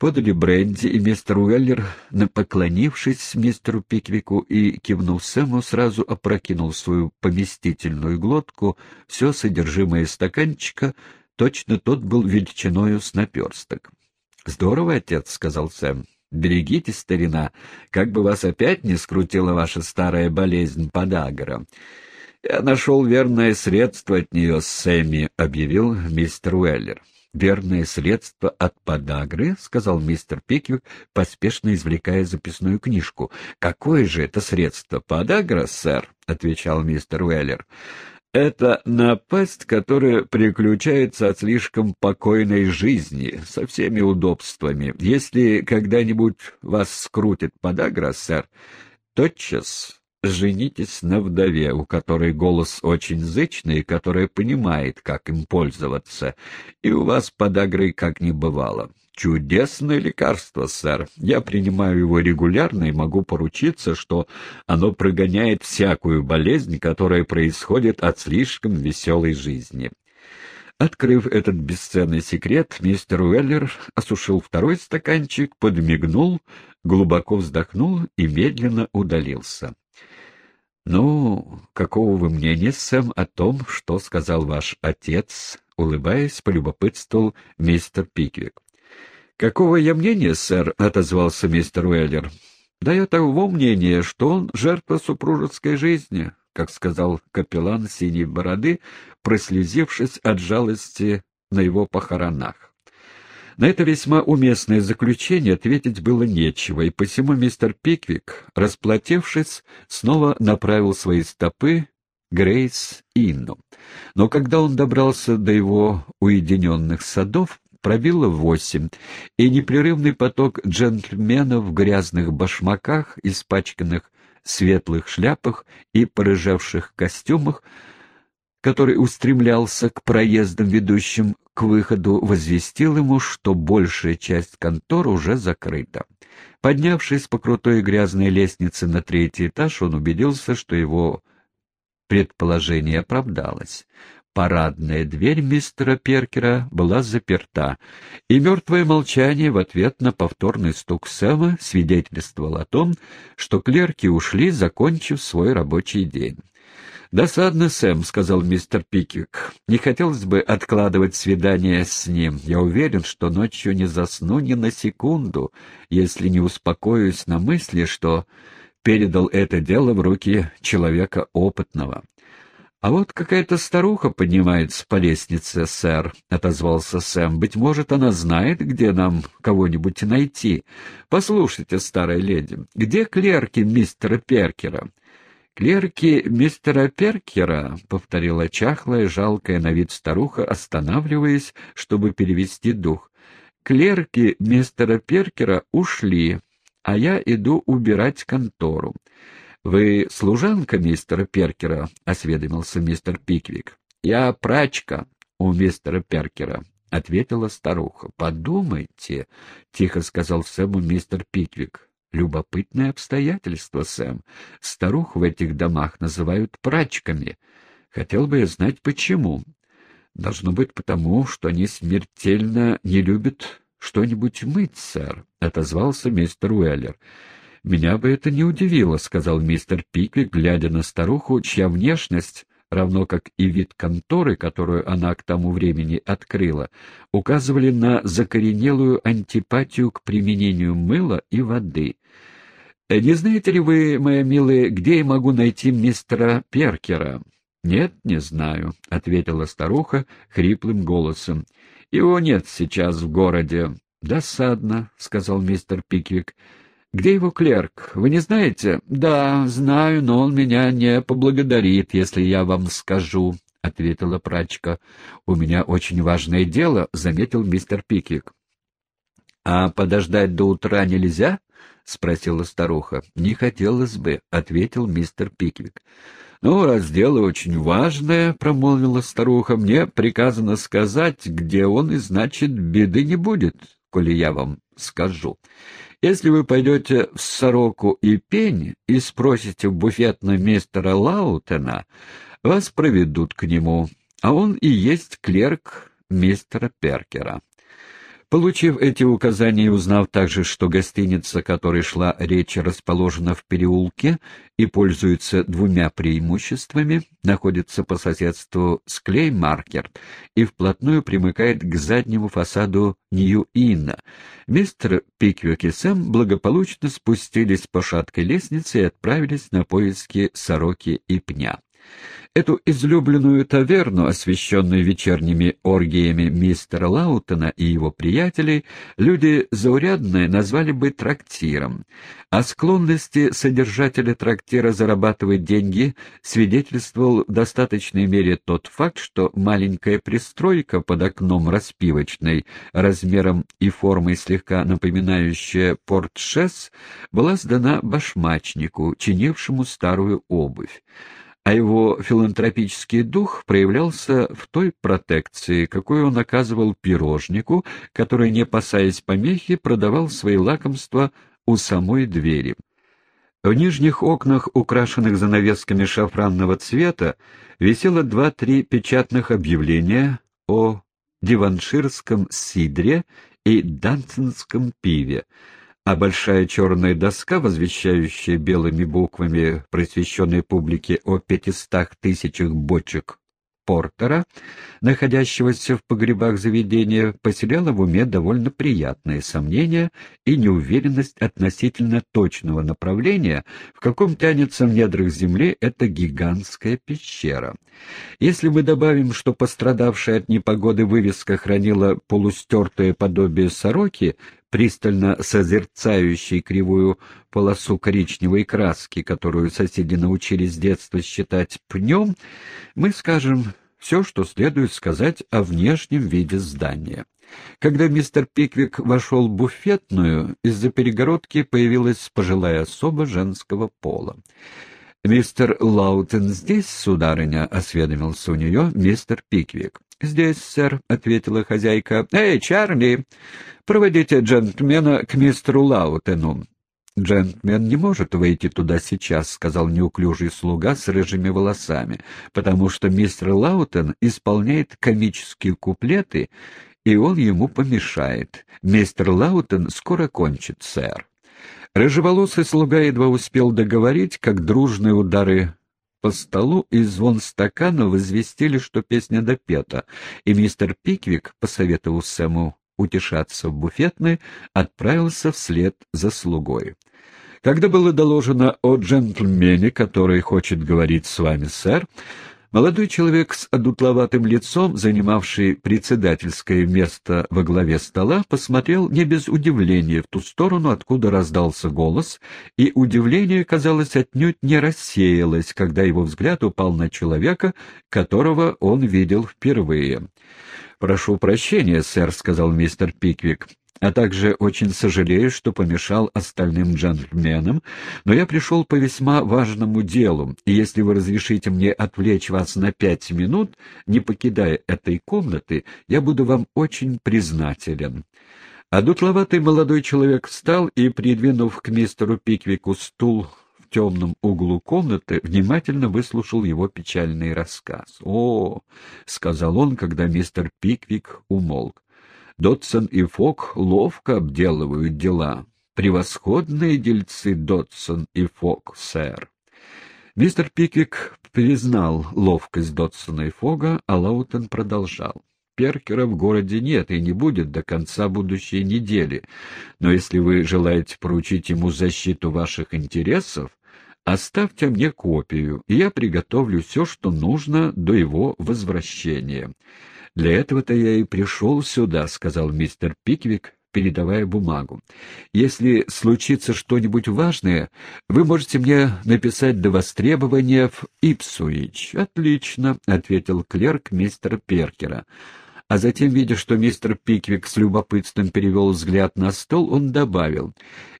Подали бренди, и мистер Уэллер, поклонившись мистеру Пиквику и кивнув Сэму, сразу опрокинул свою поместительную глотку, все содержимое стаканчика, точно тот был величиною с наперсток. — Здорово, отец, — сказал Сэм. — Берегите, старина, как бы вас опять не скрутила ваша старая болезнь подагра. — Я нашел верное средство от нее, Сэмми, — объявил мистер Уэллер верное средство от подагры, — сказал мистер Пиквик, поспешно извлекая записную книжку. — Какое же это средство? Подагра, сэр, — отвечал мистер Уэллер. — Это напасть, которая приключается от слишком покойной жизни, со всеми удобствами. Если когда-нибудь вас скрутит подагра, сэр, тотчас женитесь на вдове, у которой голос очень зычный которая понимает, как им пользоваться, и у вас подагры как не бывало. Чудесное лекарство, сэр. Я принимаю его регулярно и могу поручиться, что оно прогоняет всякую болезнь, которая происходит от слишком веселой жизни. Открыв этот бесценный секрет, мистер Уэллер осушил второй стаканчик, подмигнул, глубоко вздохнул и медленно удалился. «Ну, какого вы мнения, Сэм, о том, что сказал ваш отец?» — улыбаясь, полюбопытствовал мистер Пиквик. «Какого я мнения, сэр?» — отозвался мистер Уэллер. «Да я того мнения, что он жертва супружеской жизни», как сказал капеллан синей бороды, прослезившись от жалости на его похоронах. На это весьма уместное заключение ответить было нечего, и посему мистер Пиквик, расплатившись, снова направил свои стопы Грейс Инну. Но когда он добрался до его уединенных садов, пробило восемь, и непрерывный поток джентльменов в грязных башмаках, испачканных светлых шляпах и порыжавших костюмах который устремлялся к проездам, ведущим к выходу, возвестил ему, что большая часть контор уже закрыта. Поднявшись по крутой грязной лестнице на третий этаж, он убедился, что его предположение оправдалось. Парадная дверь мистера Перкера была заперта, и мертвое молчание в ответ на повторный стук Сэма свидетельствовало о том, что клерки ушли, закончив свой рабочий день. «Досадно, Сэм», — сказал мистер Пиквик. «Не хотелось бы откладывать свидание с ним. Я уверен, что ночью не засну ни на секунду, если не успокоюсь на мысли, что передал это дело в руки человека опытного». «А вот какая-то старуха поднимается по лестнице, сэр», — отозвался Сэм. «Быть может, она знает, где нам кого-нибудь найти. Послушайте, старая леди, где клерки мистера Перкера? «Клерки мистера Перкера», — повторила чахлая, жалкая на вид старуха, останавливаясь, чтобы перевести дух. «Клерки мистера Перкера ушли, а я иду убирать контору». «Вы служанка мистера Перкера?» — осведомился мистер Пиквик. «Я прачка у мистера Перкера», — ответила старуха. «Подумайте», — тихо сказал Сэму мистер Пиквик. Любопытное обстоятельство, Сэм. Старух в этих домах называют прачками. Хотел бы я знать, почему. Должно быть потому, что они смертельно не любят что-нибудь мыть, сэр, — отозвался мистер Уэллер. «Меня бы это не удивило», — сказал мистер Пиквик, глядя на старуху, чья внешность равно как и вид конторы, которую она к тому времени открыла, указывали на закоренелую антипатию к применению мыла и воды. «Не знаете ли вы, моя милая, где я могу найти мистера Перкера?» «Нет, не знаю», — ответила старуха хриплым голосом. «Его нет сейчас в городе». «Досадно», — сказал мистер Пиквик. «Где его клерк? Вы не знаете?» «Да, знаю, но он меня не поблагодарит, если я вам скажу», — ответила прачка. «У меня очень важное дело», — заметил мистер Пиквик. «А подождать до утра нельзя?» — спросила старуха. «Не хотелось бы», — ответил мистер Пиквик. «Ну, раз дело очень важное», — промолвила старуха, — «мне приказано сказать, где он, и значит, беды не будет, коли я вам скажу. Если вы пойдете в Сороку и Пень и спросите в буфетной мистера Лаутена, вас проведут к нему, а он и есть клерк мистера Перкера. Получив эти указания и узнав также, что гостиница, о которой шла речь, расположена в переулке и пользуется двумя преимуществами, находится по соседству с Клеймаркер и вплотную примыкает к заднему фасаду Нью-Инна, мистер Пиквик и Сэм благополучно спустились по шаткой лестнице и отправились на поиски сороки и пня. Эту излюбленную таверну, освещенную вечерними оргиями мистера Лаутона и его приятелей, люди заурядные назвали бы трактиром. О склонности содержателя трактира зарабатывать деньги свидетельствовал в достаточной мере тот факт, что маленькая пристройка под окном распивочной, размером и формой слегка напоминающая портшес, была сдана башмачнику, чинившему старую обувь а его филантропический дух проявлялся в той протекции, какой он оказывал пирожнику, который, не опасаясь помехи, продавал свои лакомства у самой двери. В нижних окнах, украшенных занавесками шафранного цвета, висело два-три печатных объявления о диванширском сидре и данцинском пиве, а большая черная доска, возвещающая белыми буквами просвещенной публике о пятистах тысячах бочек Портера, находящегося в погребах заведения, поселяла в уме довольно приятные сомнения и неуверенность относительно точного направления, в каком тянется в недрах земли эта гигантская пещера. Если мы добавим, что пострадавшая от непогоды вывеска хранила полустертое подобие сороки, пристально созерцающий кривую полосу коричневой краски, которую соседи научились с детства считать пнем, мы скажем все, что следует сказать о внешнем виде здания. Когда мистер Пиквик вошел в буфетную, из-за перегородки появилась пожилая особа женского пола. «Мистер Лаутен здесь, сударыня?» — осведомился у нее мистер Пиквик. «Здесь, сэр», — ответила хозяйка. «Эй, Чарли, проводите джентльмена к мистеру Лаутену». «Джентльмен не может выйти туда сейчас», — сказал неуклюжий слуга с рыжими волосами, «потому что мистер Лаутен исполняет комические куплеты, и он ему помешает. Мистер Лаутен скоро кончит, сэр». Рыжеволосый слуга едва успел договорить, как дружные удары по столу и звон стакана возвестили, что песня допета, и мистер Пиквик, посоветовав Сэму утешаться в буфетной, отправился вслед за слугой. Когда было доложено о джентльмене, который хочет говорить с вами, сэр, Молодой человек с одутловатым лицом, занимавший председательское место во главе стола, посмотрел не без удивления в ту сторону, откуда раздался голос, и удивление, казалось, отнюдь не рассеялось, когда его взгляд упал на человека, которого он видел впервые. «Прошу прощения, сэр», — сказал мистер Пиквик а также очень сожалею, что помешал остальным джентльменам, но я пришел по весьма важному делу, и если вы разрешите мне отвлечь вас на пять минут, не покидая этой комнаты, я буду вам очень признателен». А дутловатый молодой человек встал и, придвинув к мистеру Пиквику стул в темном углу комнаты, внимательно выслушал его печальный рассказ. «О!» — сказал он, когда мистер Пиквик умолк. Дотсон и Фок ловко обделывают дела. Превосходные дельцы Дотсон и Фок, сэр. Мистер Пиквик признал ловкость Дотсона и Фога, а Лаутон продолжал. Перкера в городе нет и не будет до конца будущей недели, но если вы желаете поручить ему защиту ваших интересов, оставьте мне копию, и я приготовлю все, что нужно до его возвращения. «Для этого-то я и пришел сюда», — сказал мистер Пиквик, передавая бумагу. «Если случится что-нибудь важное, вы можете мне написать до востребования в Ипсуич». «Отлично», — ответил клерк мистера Перкера. А затем, видя, что мистер Пиквик с любопытством перевел взгляд на стол, он добавил,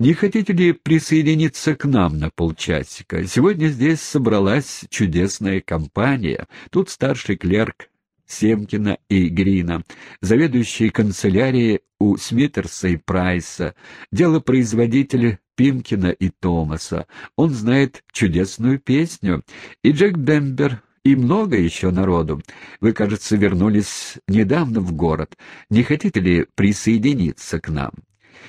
«Не хотите ли присоединиться к нам на полчасика? Сегодня здесь собралась чудесная компания. Тут старший клерк Семкина и Грина, заведующие канцелярией у Смитерса и Прайса, делопроизводитель Пимкина и Томаса. Он знает чудесную песню. И Джек Бембер и много еще народу. Вы, кажется, вернулись недавно в город. Не хотите ли присоединиться к нам?»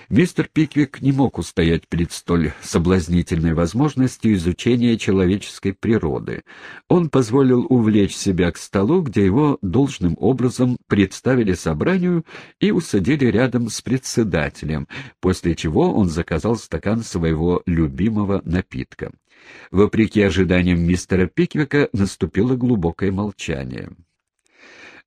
Мистер Пиквик не мог устоять перед столь соблазнительной возможностью изучения человеческой природы. Он позволил увлечь себя к столу, где его должным образом представили собранию и усадили рядом с председателем, после чего он заказал стакан своего любимого напитка. Вопреки ожиданиям мистера Пиквика наступило глубокое молчание.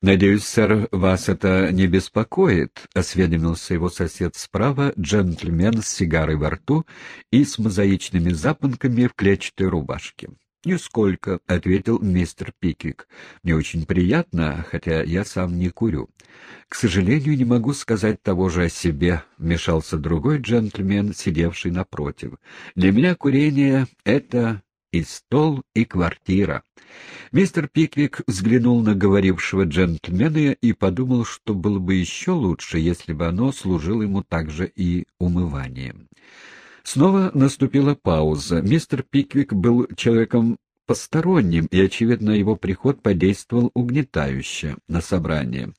«Надеюсь, сэр, вас это не беспокоит?» — осведомился его сосед справа, джентльмен с сигарой во рту и с мозаичными запонками в клетчатой рубашке. «Нисколько», — ответил мистер Пиквик. «Мне очень приятно, хотя я сам не курю». «К сожалению, не могу сказать того же о себе», — вмешался другой джентльмен, сидевший напротив. «Для меня курение — это и стол, и квартира. Мистер Пиквик взглянул на говорившего джентльмена и подумал, что было бы еще лучше, если бы оно служило ему также и умыванием. Снова наступила пауза. Мистер Пиквик был человеком посторонним, и, очевидно, его приход подействовал угнетающе на собрание.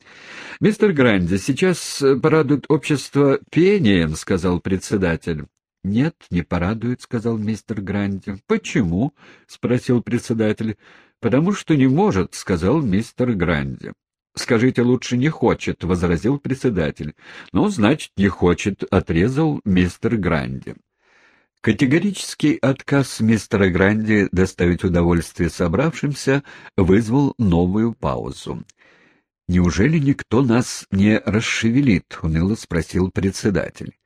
«Мистер Гранди, сейчас порадует общество пением», — сказал председатель. «Нет, не порадует», — сказал мистер Гранди. «Почему?» — спросил председатель. «Потому что не может», — сказал мистер Гранди. «Скажите, лучше не хочет», — возразил председатель. «Ну, значит, не хочет», — отрезал мистер Гранди. Категорический отказ мистера Гранди доставить удовольствие собравшимся вызвал новую паузу. «Неужели никто нас не расшевелит?» — уныло спросил председатель.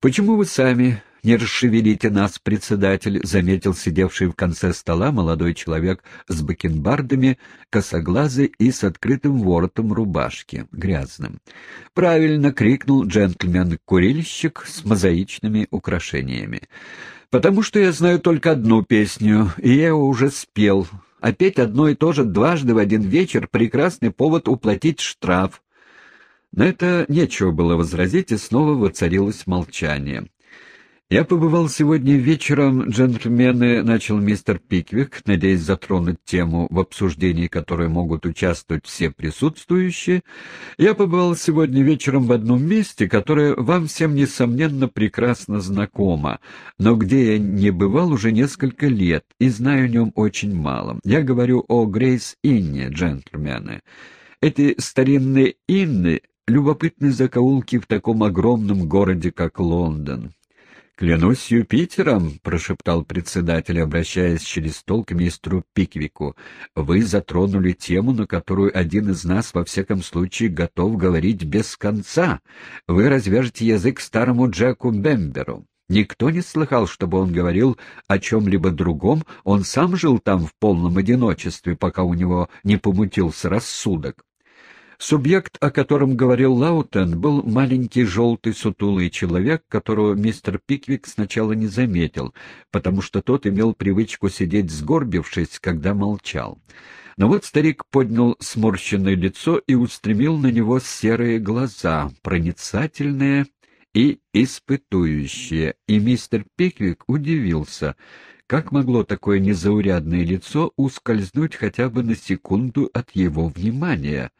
«Почему вы сами не расшевелите нас, председатель», — заметил сидевший в конце стола молодой человек с бакенбардами, косоглазый и с открытым воротом рубашки, грязным. «Правильно!» — крикнул джентльмен-курильщик с мозаичными украшениями. «Потому что я знаю только одну песню, и я его уже спел. Петь одно и то же дважды в один вечер — прекрасный повод уплатить штраф». На это нечего было возразить, и снова воцарилось молчание. «Я побывал сегодня вечером, джентльмены», — начал мистер Пиквик, надеясь затронуть тему, в обсуждении которой могут участвовать все присутствующие. «Я побывал сегодня вечером в одном месте, которое вам всем, несомненно, прекрасно знакомо, но где я не бывал уже несколько лет и знаю о нем очень мало. Я говорю о Грейс-Инне, джентльмены. Эти старинные Инны — любопытные закоулки в таком огромном городе, как Лондон». «Клянусь Юпитером», — прошептал председатель, обращаясь через стол к мистеру Пиквику, — «вы затронули тему, на которую один из нас, во всяком случае, готов говорить без конца. Вы развяжете язык старому Джеку Бемберу». Никто не слыхал, чтобы он говорил о чем-либо другом, он сам жил там в полном одиночестве, пока у него не помутился рассудок. Субъект, о котором говорил Лаутен, был маленький желтый сутулый человек, которого мистер Пиквик сначала не заметил, потому что тот имел привычку сидеть сгорбившись, когда молчал. Но вот старик поднял сморщенное лицо и устремил на него серые глаза, проницательные и испытующие, и мистер Пиквик удивился — как могло такое незаурядное лицо ускользнуть хотя бы на секунду от его внимания?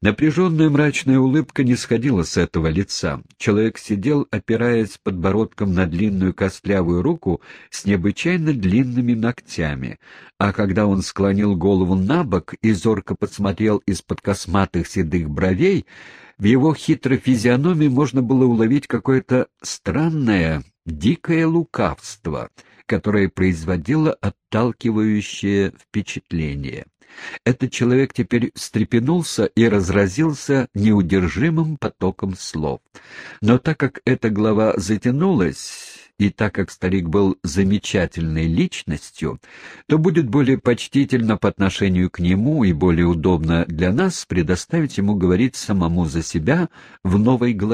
Напряженная мрачная улыбка не сходила с этого лица. Человек сидел, опираясь подбородком на длинную костлявую руку с необычайно длинными ногтями, а когда он склонил голову на бок и зорко подсмотрел из-под косматых седых бровей, в его хитрой физиономии можно было уловить какое-то странное, дикое лукавство, которое производило отталкивающее впечатление. Этот человек теперь встрепенулся и разразился неудержимым потоком слов. Но так как эта глава затянулась, и так как старик был замечательной личностью, то будет более почтительно по отношению к нему и более удобно для нас предоставить ему говорить самому за себя в новой главе.